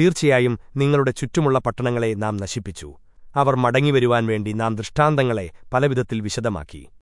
തീർച്ചയായും നിങ്ങളുടെ ചുറ്റുമുള്ള പട്ടണങ്ങളെ നാം നശിപ്പിച്ചു. അവർ മടങ്ങിവരുവാൻ വേണ്ടി നാം ദൃഷ്ടാന്തങ്ങളെ പലവിധത്തിൽ വിശദമാക്കി.